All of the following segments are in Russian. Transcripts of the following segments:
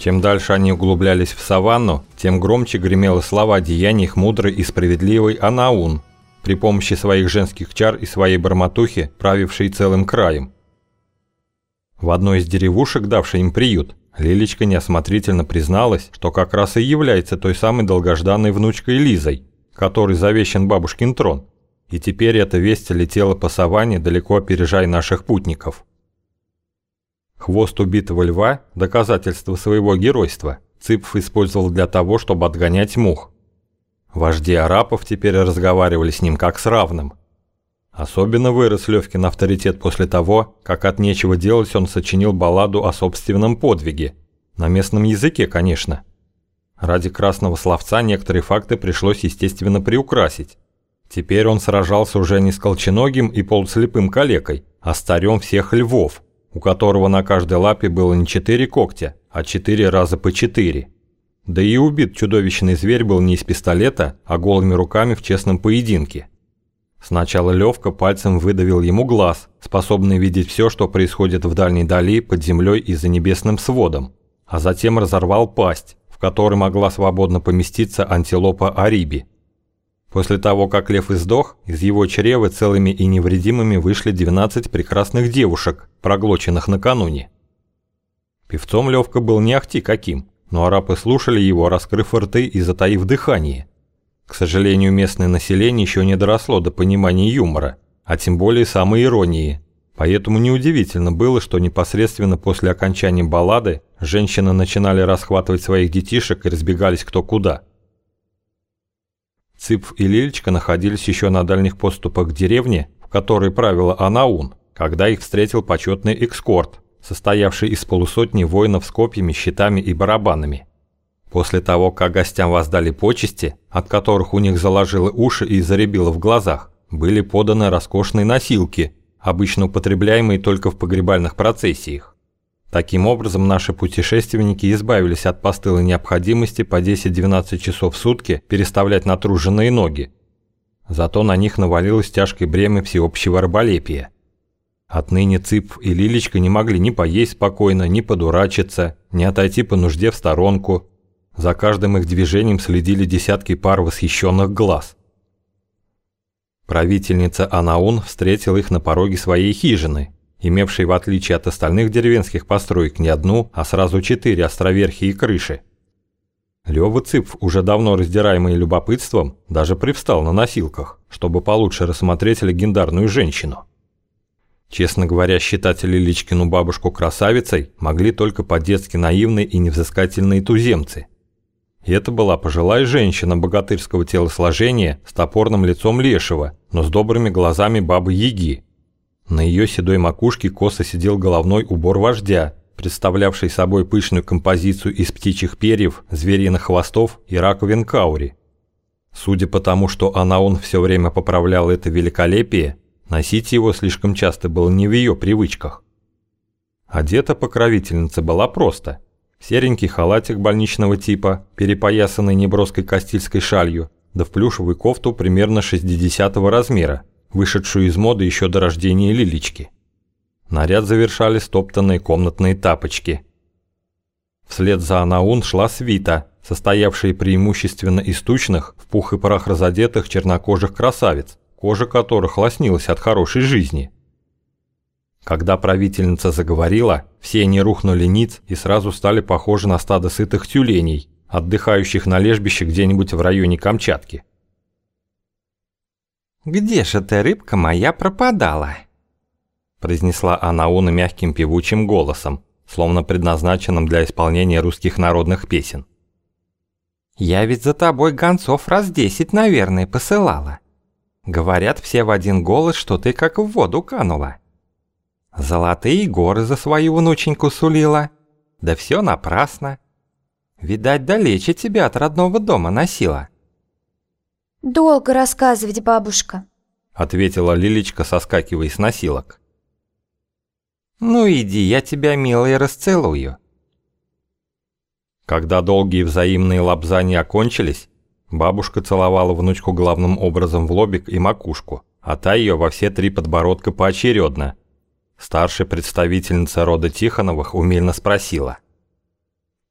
Чем дальше они углублялись в саванну, тем громче гремело слова о деяниях мудрой и справедливой Анаун, при помощи своих женских чар и своей барматухи, правившей целым краем. В одной из деревушек, давшей им приют, Лилечка неосмотрительно призналась, что как раз и является той самой долгожданной внучкой Лизой, которой завещен бабушкин трон. И теперь эта весть летела по саванне, далеко опережая наших путников. Хвост убитого льва – доказательство своего геройства. Цыпф использовал для того, чтобы отгонять мух. Вожди арапов теперь разговаривали с ним как с равным. Особенно вырос Левкин авторитет после того, как от нечего делать он сочинил балладу о собственном подвиге. На местном языке, конечно. Ради красного словца некоторые факты пришлось, естественно, приукрасить. Теперь он сражался уже не с колченогим и полуслепым калекой, а с царем всех львов – у которого на каждой лапе было не четыре когтя, а четыре раза по четыре. Да и убит чудовищный зверь был не из пистолета, а голыми руками в честном поединке. Сначала Левка пальцем выдавил ему глаз, способный видеть все, что происходит в дальней дали, под землей и за небесным сводом, а затем разорвал пасть, в которой могла свободно поместиться антилопа Ариби. После того, как лев издох, из его чрева целыми и невредимыми вышли 12 прекрасных девушек, проглоченных накануне. Певцом Левка был не ахти каким, но арабы слушали его, раскрыв рты и затаив дыхание. К сожалению, местное население еще не доросло до понимания юмора, а тем более самой иронии. Поэтому неудивительно было, что непосредственно после окончания баллады женщины начинали расхватывать своих детишек и разбегались кто куда – Цып и Лилечка находились еще на дальних поступах к деревне, в которой правила Анаун, когда их встретил почетный экскорт, состоявший из полусотни воинов с копьями, щитами и барабанами. После того, как гостям воздали почести, от которых у них заложило уши и заребило в глазах, были поданы роскошные носилки, обычно употребляемые только в погребальных процессиях. Таким образом, наши путешественники избавились от постылой необходимости по 10-12 часов в сутки переставлять натруженные ноги. Зато на них навалилось тяжкое бремя всеобщего раболепия. Отныне Цып и Лилечка не могли ни поесть спокойно, ни подурачиться, ни отойти по нужде в сторонку. За каждым их движением следили десятки пар восхищенных глаз. Правительница Анаун встретила их на пороге своей хижины – имевший в отличие от остальных деревенских построек не одну, а сразу четыре островерхи и крыши. Лёва Цыпф, уже давно раздираемый любопытством, даже привстал на носилках, чтобы получше рассмотреть легендарную женщину. Честно говоря, считать Лиличкину бабушку красавицей могли только по-детски наивные и невзыскательные туземцы. И это была пожилая женщина богатырского телосложения с топорным лицом лешего, но с добрыми глазами бабы-яги, на ее седой макушке косо сидел головной убор вождя, представлявший собой пышную композицию из птичьих перьев, звериных хвостов и раковин каури. Судя по тому, что она он все время поправлял это великолепие, носить его слишком часто было не в ее привычках. Одета покровительница была просто. Серенький халатик больничного типа, перепоясанный неброской кастильской шалью, да в плюшевую кофту примерно 60 размера, вышедшую из моды еще до рождения Лилички. Наряд завершали стоптанные комнатные тапочки. Вслед за Анаун шла свита, состоявшая преимущественно из тучных, в пух и прах разодетых чернокожих красавиц, кожа которых лоснилась от хорошей жизни. Когда правительница заговорила, все они рухнули ниц и сразу стали похожи на стадо сытых тюленей, отдыхающих на лежбище где-нибудь в районе Камчатки. «Где же ты, рыбка моя, пропадала?» произнесла Анауна мягким певучим голосом, словно предназначенным для исполнения русских народных песен. «Я ведь за тобой гонцов раз десять, наверное, посылала. Говорят все в один голос, что ты как в воду канула. Золотые горы за свою внученьку сулила. Да все напрасно. Видать, далече тебя от родного дома носила». «Долго рассказывать, бабушка», — ответила Лилечка, соскакивая с носилок. «Ну иди, я тебя, милая, расцелую». Когда долгие взаимные лапзания окончились, бабушка целовала внучку главным образом в лобик и макушку, а та ее во все три подбородка поочередно. Старшая представительница рода Тихоновых умельно спросила.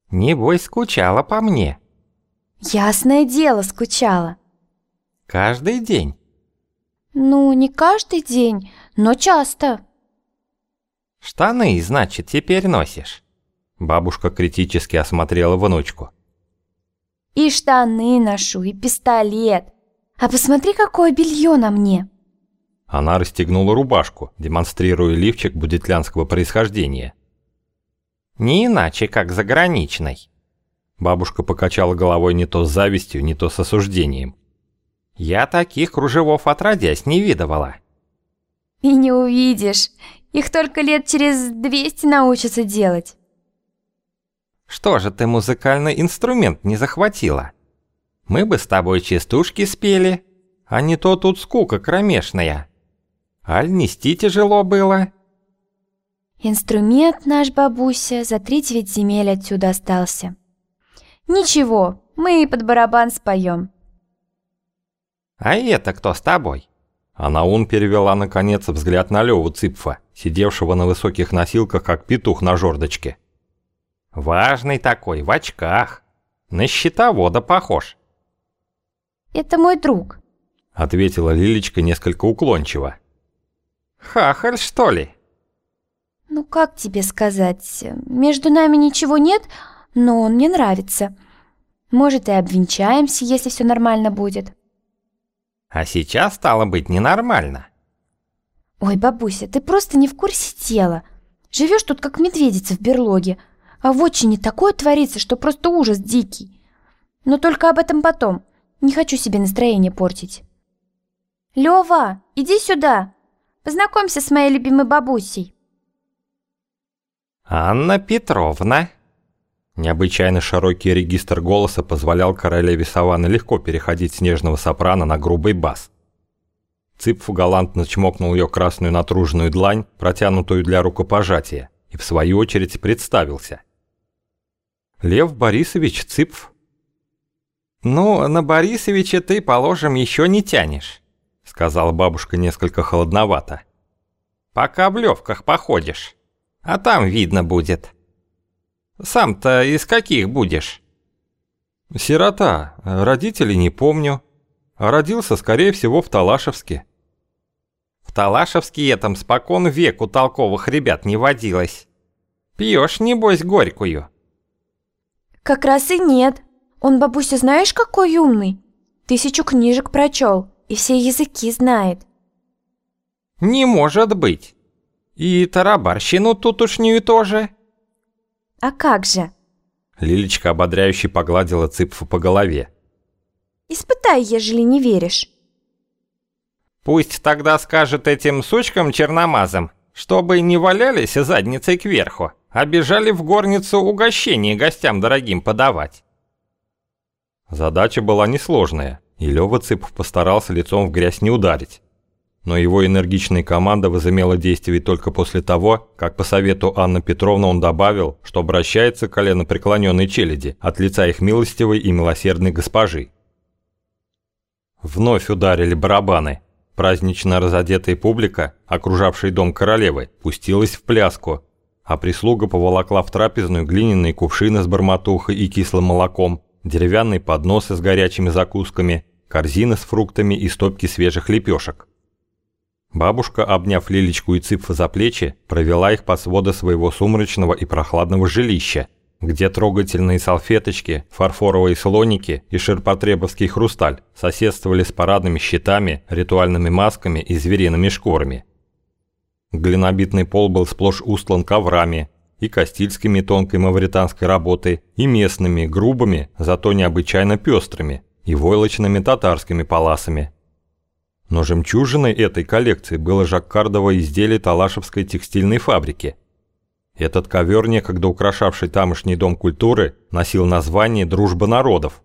Небось, скучала по мне. Ясное дело, скучала. Каждый день. Ну, не каждый день, но часто. Штаны, значит, теперь носишь. Бабушка критически осмотрела внучку. И штаны ношу, и пистолет. А посмотри, какое белье на мне. Она расстегнула рубашку, демонстрируя лифчик будетлянского происхождения. Не иначе, как заграничной. Бабушка покачала головой не то с завистью, не то с осуждением. Я таких кружевов отродясь не видывала. И не увидишь. Их только лет через 200 научатся делать. Что же ты музыкальный инструмент не захватила? Мы бы с тобой частушки спели, а не то тут скука кромешная. Аль нести тяжело было? Инструмент наш, бабуся, за три девять земель отсюда остался. Ничего, мы и под барабан споем. А это кто с тобой? А Наун перевела наконец взгляд на Леву Цыпфа, сидевшего на высоких носилках, как петух на жердочке. Важный такой, в очках. На счетовода похож. Это мой друг. Ответила Лилечка несколько уклончиво. Хахаль, что ли? Ну как тебе сказать, между нами ничего нет, но он мне нравится. Может и обвенчаемся, если все нормально будет. А сейчас стало быть ненормально. Ой, бабуся, ты просто не в курсе дела. Живешь тут как медведица в берлоге, а в отчине такое творится, что просто ужас дикий. Но только об этом потом. Не хочу себе настроение портить. Лёва, иди сюда. Познакомься с моей любимой бабусей. Анна Петровна. Необычайно широкий регистр голоса позволял королеве Саванны легко переходить с нежного сопрано на грубый бас. Цыпф галантно чмокнул ее красную натруженную длань, протянутую для рукопожатия, и в свою очередь представился. Лев Борисович Цыпф. «Ну, на Борисовича ты, положим, еще не тянешь», сказала бабушка несколько холодновато. «Пока в левках походишь, а там видно будет. Сам-то из каких будешь?» «Сирота, родителей не помню, а родился, скорее всего, в Талашевске». «В Талашевске этом спокон веку толковых ребят не водилось. Пьешь, небось, горькую». Как раз и нет. Он, бабуся, знаешь, какой умный? Тысячу книжек прочел и все языки знает. Не может быть. И тарабарщину тутушнюю тоже. А как же? Лилечка ободряюще погладила Цыпфа по голове. Испытай, ежели не веришь. Пусть тогда скажет этим сучкам черномазам, чтобы не валялись задницей кверху а бежали в горницу угощение гостям дорогим подавать. Задача была несложная, и Лёва Цыпов постарался лицом в грязь не ударить. Но его энергичная команда возымела действие только после того, как по совету Анны Петровны он добавил, что обращается к коленопреклоненной челяди от лица их милостивой и милосердной госпожи. Вновь ударили барабаны. Празднично разодетая публика, окружавшая дом королевы, пустилась в пляску, а прислуга поволокла в трапезную глиняные кувшины с барматухой и кислым молоком, деревянные подносы с горячими закусками, корзины с фруктами и стопки свежих лепешек. Бабушка, обняв Лилечку и Цыпфа за плечи, провела их под своды своего сумрачного и прохладного жилища, где трогательные салфеточки, фарфоровые слоники и ширпотребовский хрусталь соседствовали с парадными щитами, ритуальными масками и звериными шкурами. Глинобитный пол был сплошь устлан коврами, и кастильскими тонкой мавританской работы, и местными, грубыми, зато необычайно пестрыми, и войлочными татарскими паласами. Но жемчужиной этой коллекции было жаккардово изделие Талашевской текстильной фабрики. Этот ковер, некогда украшавший тамошний дом культуры, носил название «Дружба народов».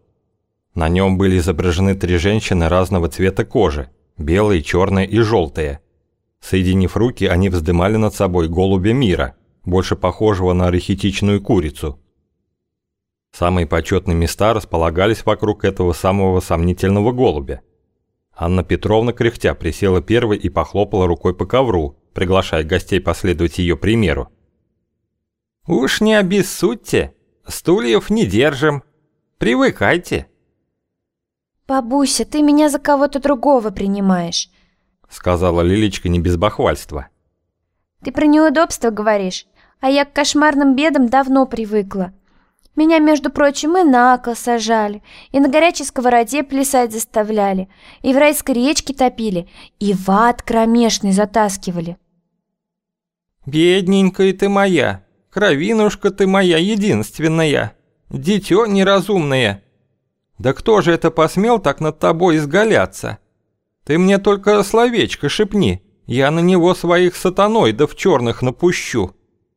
На нем были изображены три женщины разного цвета кожи – белые, черные и желтые – Соединив руки, они вздымали над собой голубя мира, больше похожего на архетичную курицу. Самые почетные места располагались вокруг этого самого сомнительного голубя. Анна Петровна кряхтя присела первой и похлопала рукой по ковру, приглашая гостей последовать ее примеру. «Уж не обессудьте, Стульев не держим. Привыкайте. «Бабуся, ты меня за кого-то другого принимаешь», — сказала Лилечка не без бахвальства. «Ты про неудобства говоришь, а я к кошмарным бедам давно привыкла. Меня, между прочим, и на кол сажали, и на горячей сковороде плясать заставляли, и в райской речке топили, и в ад кромешный затаскивали». «Бедненькая ты моя, кровинушка ты моя единственная, дитё неразумное!» Да кто же это посмел так над тобой изгаляться? Ты мне только словечко шепни, я на него своих сатаноидов черных напущу.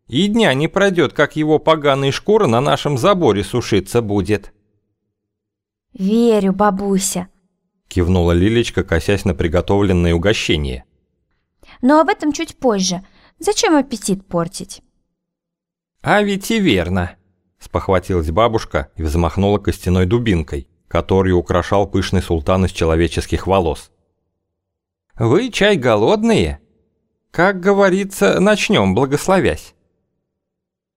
И дня не пройдет, как его поганая шкура на нашем заборе сушиться будет». «Верю, бабуся», – кивнула Лилечка, косясь на приготовленное угощение. «Но об этом чуть позже. Зачем аппетит портить?» «А ведь и верно», спохватилась бабушка и взмахнула костяной дубинкой, которую украшал пышный султан из человеческих волос. «Вы чай голодные? Как говорится, начнем, благословясь».